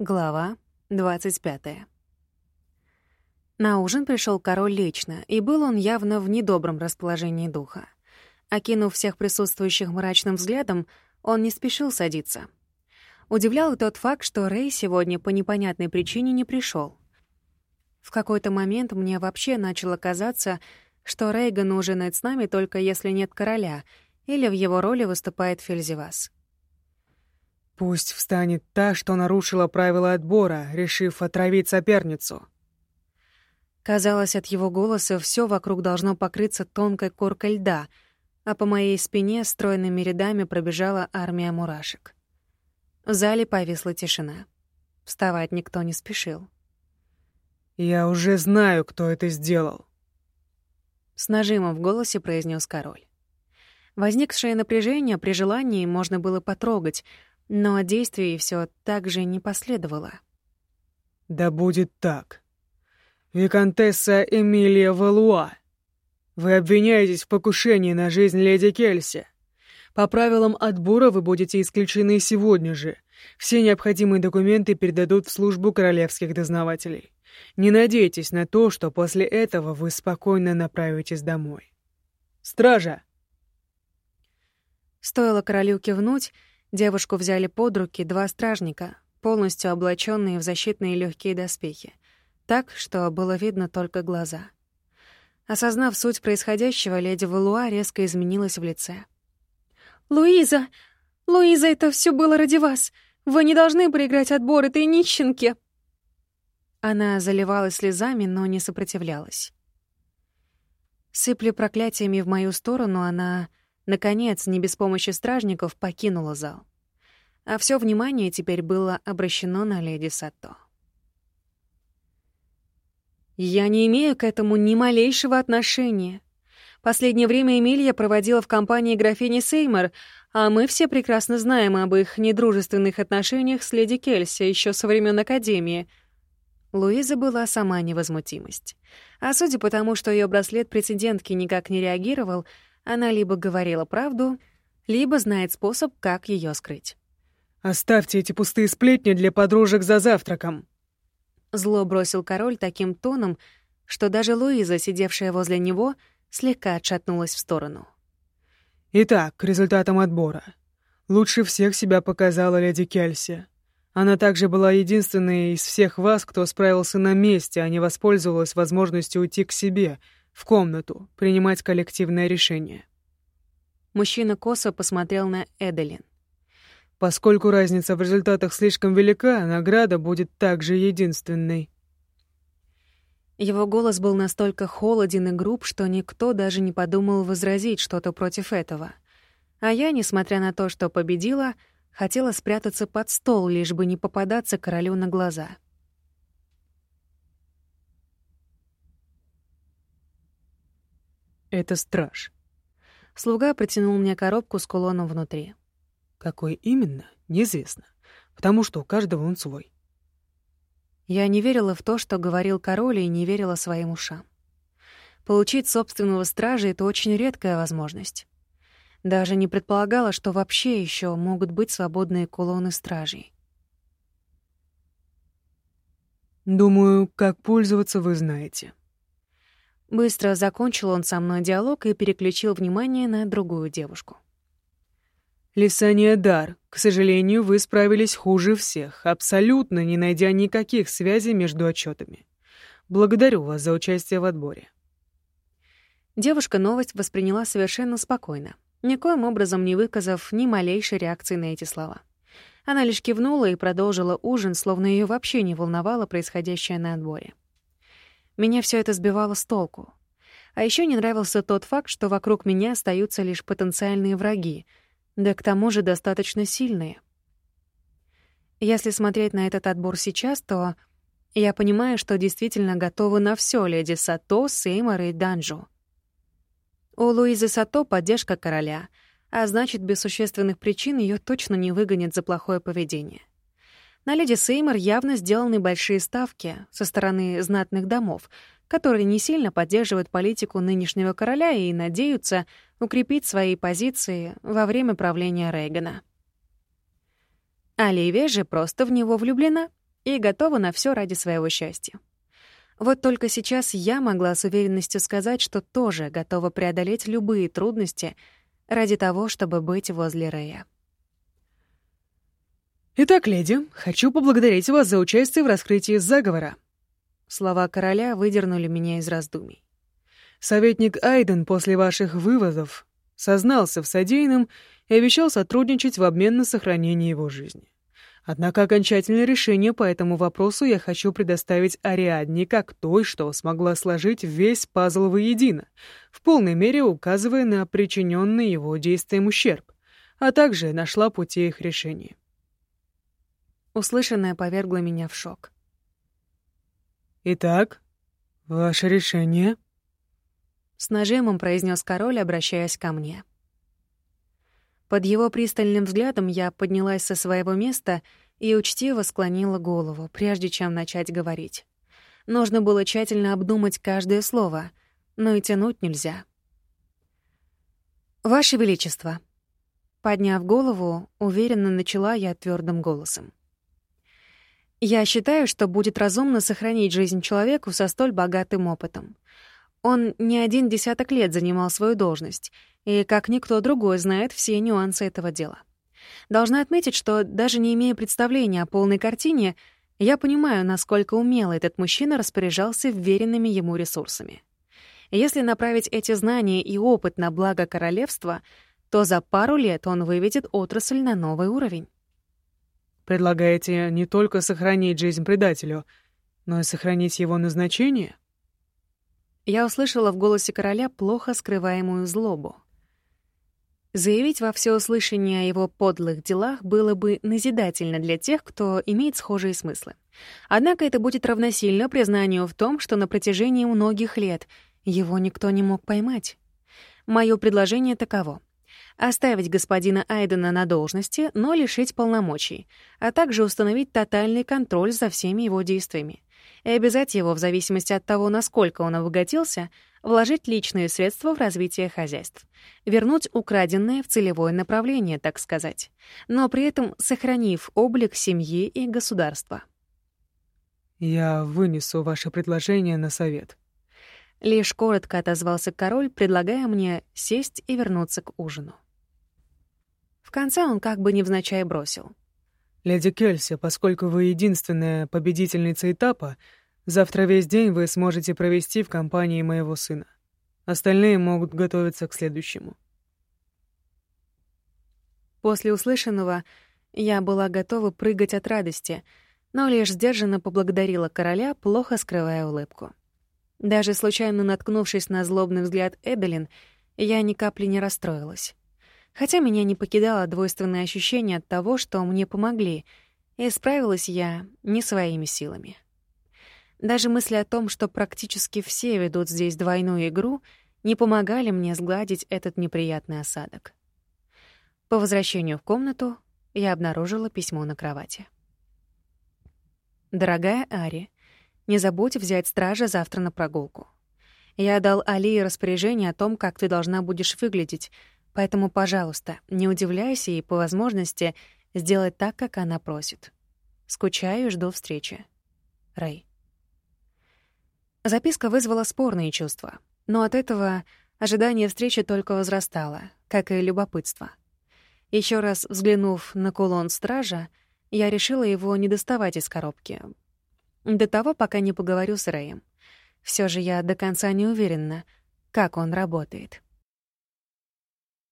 Глава 25. На ужин пришел король лично, и был он явно в недобром расположении духа. Окинув всех присутствующих мрачным взглядом, он не спешил садиться. Удивлял тот факт, что Рэй сегодня по непонятной причине не пришел. В какой-то момент мне вообще начало казаться, что Рейган ужинает с нами только если нет короля, или в его роли выступает Фельзевас. Пусть встанет та, что нарушила правила отбора, решив отравить соперницу. Казалось, от его голоса все вокруг должно покрыться тонкой коркой льда, а по моей спине стройными рядами пробежала армия мурашек. В зале повисла тишина. Вставать никто не спешил. «Я уже знаю, кто это сделал», — с нажимом в голосе произнес король. Возникшее напряжение при желании можно было потрогать — но действий все так же не последовало. «Да будет так. Викантесса Эмилия Валуа, вы обвиняетесь в покушении на жизнь леди Кельси. По правилам отбора вы будете исключены сегодня же. Все необходимые документы передадут в службу королевских дознавателей. Не надейтесь на то, что после этого вы спокойно направитесь домой. Стража!» Стоило королю кивнуть, Девушку взяли под руки два стражника, полностью облаченные в защитные легкие доспехи, так, что было видно только глаза. Осознав суть происходящего, леди Валуа резко изменилась в лице. «Луиза! Луиза, это все было ради вас! Вы не должны проиграть отбор этой нищенки!» Она заливалась слезами, но не сопротивлялась. Сыпля проклятиями в мою сторону, она Наконец, не без помощи стражников, покинула зал. А все внимание теперь было обращено на леди Сато. «Я не имею к этому ни малейшего отношения. Последнее время Эмилия проводила в компании графини Сеймор, а мы все прекрасно знаем об их недружественных отношениях с леди Кельси еще со времен Академии». Луиза была сама невозмутимость. А судя по тому, что ее браслет прецедентки никак не реагировал, она либо говорила правду, либо знает способ, как ее скрыть. «Оставьте эти пустые сплетни для подружек за завтраком!» Зло бросил король таким тоном, что даже Луиза, сидевшая возле него, слегка отшатнулась в сторону. «Итак, к результатам отбора. Лучше всех себя показала леди Кельси. Она также была единственной из всех вас, кто справился на месте, а не воспользовалась возможностью уйти к себе — в комнату, принимать коллективное решение. Мужчина косо посмотрел на Эделин. Поскольку разница в результатах слишком велика, награда будет также единственной. Его голос был настолько холоден и груб, что никто даже не подумал возразить что-то против этого. А я, несмотря на то, что победила, хотела спрятаться под стол, лишь бы не попадаться королю на глаза. Это страж. Слуга протянул мне коробку с кулоном внутри. Какой именно, неизвестно, потому что у каждого он свой. Я не верила в то, что говорил король, и не верила своим ушам. Получить собственного стража — это очень редкая возможность. Даже не предполагала, что вообще еще могут быть свободные кулоны стражей. «Думаю, как пользоваться вы знаете», Быстро закончил он со мной диалог и переключил внимание на другую девушку. «Лисания Дар, к сожалению, вы справились хуже всех, абсолютно не найдя никаких связей между отчетами. Благодарю вас за участие в отборе». Девушка новость восприняла совершенно спокойно, никоим образом не выказав ни малейшей реакции на эти слова. Она лишь кивнула и продолжила ужин, словно ее вообще не волновало происходящее на отборе. Меня все это сбивало с толку. А еще не нравился тот факт, что вокруг меня остаются лишь потенциальные враги, да к тому же достаточно сильные. Если смотреть на этот отбор сейчас, то я понимаю, что действительно готова на все леди Сато, Сеймор и Данжу. У Луизы Сато поддержка короля, а значит, без существенных причин ее точно не выгонят за плохое поведение. На леди Сеймор явно сделаны большие ставки со стороны знатных домов, которые не сильно поддерживают политику нынешнего короля и надеются укрепить свои позиции во время правления Рейгана. Оливия же просто в него влюблена, и готова на все ради своего счастья. Вот только сейчас я могла с уверенностью сказать, что тоже готова преодолеть любые трудности ради того, чтобы быть возле Рэя. «Итак, леди, хочу поблагодарить вас за участие в раскрытии заговора». Слова короля выдернули меня из раздумий. «Советник Айден после ваших выводов сознался в содеянном и обещал сотрудничать в обмен на сохранение его жизни. Однако окончательное решение по этому вопросу я хочу предоставить Ариадне как той, что смогла сложить весь пазл воедино, в полной мере указывая на причиненный его действием ущерб, а также нашла пути их решения. Услышанное повергло меня в шок. «Итак, ваше решение?» С нажимом произнес король, обращаясь ко мне. Под его пристальным взглядом я поднялась со своего места и учтиво склонила голову, прежде чем начать говорить. Нужно было тщательно обдумать каждое слово, но и тянуть нельзя. «Ваше Величество», подняв голову, уверенно начала я твердым голосом. «Я считаю, что будет разумно сохранить жизнь человеку со столь богатым опытом. Он не один десяток лет занимал свою должность, и как никто другой знает все нюансы этого дела. Должна отметить, что даже не имея представления о полной картине, я понимаю, насколько умело этот мужчина распоряжался вверенными ему ресурсами. Если направить эти знания и опыт на благо королевства, то за пару лет он выведет отрасль на новый уровень. Предлагаете не только сохранить жизнь предателю, но и сохранить его назначение? Я услышала в голосе короля плохо скрываемую злобу. Заявить во всеуслышание о его подлых делах было бы назидательно для тех, кто имеет схожие смыслы. Однако это будет равносильно признанию в том, что на протяжении многих лет его никто не мог поймать. Моё предложение таково. Оставить господина Айдена на должности, но лишить полномочий, а также установить тотальный контроль за всеми его действиями и обязать его, в зависимости от того, насколько он обогатился, вложить личные средства в развитие хозяйств, вернуть украденное в целевое направление, так сказать, но при этом сохранив облик семьи и государства. «Я вынесу ваше предложение на совет». Лишь коротко отозвался король, предлагая мне сесть и вернуться к ужину. В конце он как бы невзначай бросил. «Леди Кельси, поскольку вы единственная победительница этапа, завтра весь день вы сможете провести в компании моего сына. Остальные могут готовиться к следующему». После услышанного я была готова прыгать от радости, но лишь сдержанно поблагодарила короля, плохо скрывая улыбку. Даже случайно наткнувшись на злобный взгляд Эделин, я ни капли не расстроилась хотя меня не покидало двойственное ощущение от того, что мне помогли, и справилась я не своими силами. Даже мысли о том, что практически все ведут здесь двойную игру, не помогали мне сгладить этот неприятный осадок. По возвращению в комнату я обнаружила письмо на кровати. «Дорогая Ари, не забудь взять стража завтра на прогулку. Я дал Алии распоряжение о том, как ты должна будешь выглядеть, Поэтому, пожалуйста, не удивляйся и, по возможности, сделай так, как она просит. Скучаю и жду встречи. Рэй. Записка вызвала спорные чувства, но от этого ожидание встречи только возрастало, как и любопытство. Еще раз взглянув на кулон стража, я решила его не доставать из коробки. До того, пока не поговорю с Рэем. Все же я до конца не уверена, как он работает.